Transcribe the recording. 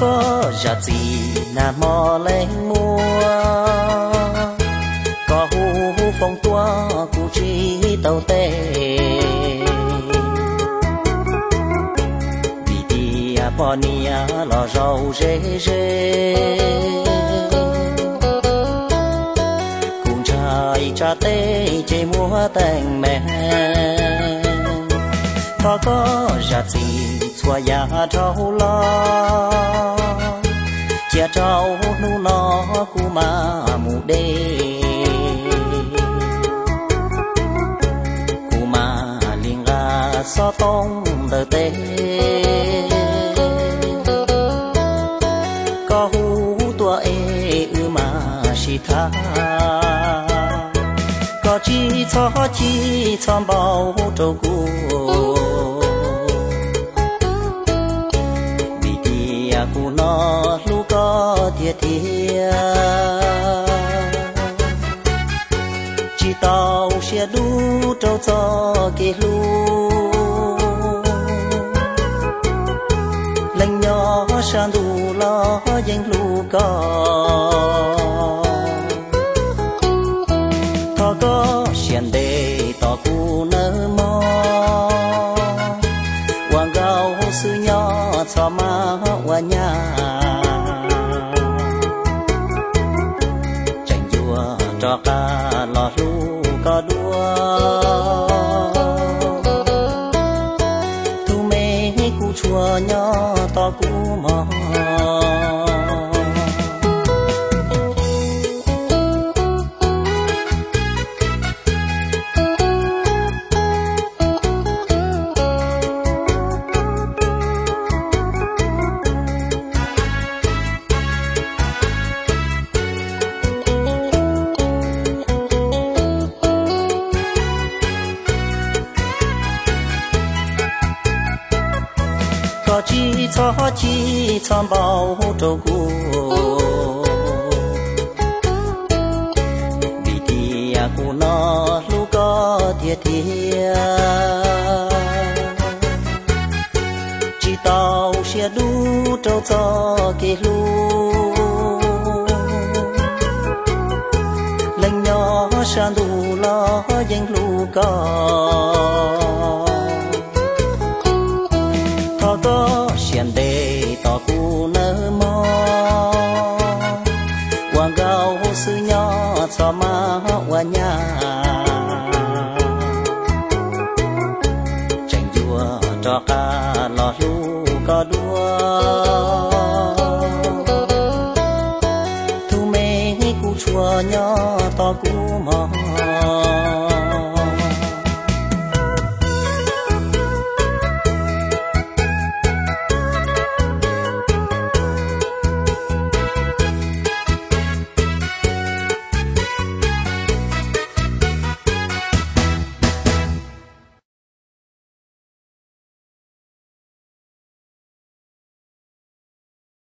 có già gì na mò lên mua? Có hu hu phong tua cụ chi tàu tê. Vì đi à ni lọ lò rau rê rê cùng trai cha tê, chê mua tèn mẹ có có ra gì xua ya trâu lo chia trâu nu nó cu ma mù đê cu ma liền ra so tông đời tê có hú tua ê ư mà si tha có chi cho chi cho bao trâu cua có thiệt chỉ tàu xe đu trâu cho kỳ lu lành nhỏ sang đủ lo danh lu có thọ có xiên đề tỏ cu nơ Taka cho chi cho bao trâu cu vì tia cu nó lu có thiệt thiệt chỉ tàu xe đu trâu cho kê lu lành nhỏ sang đu lo danh lu có. Lu có đua thu mê cu chùa nhỏ to cu mò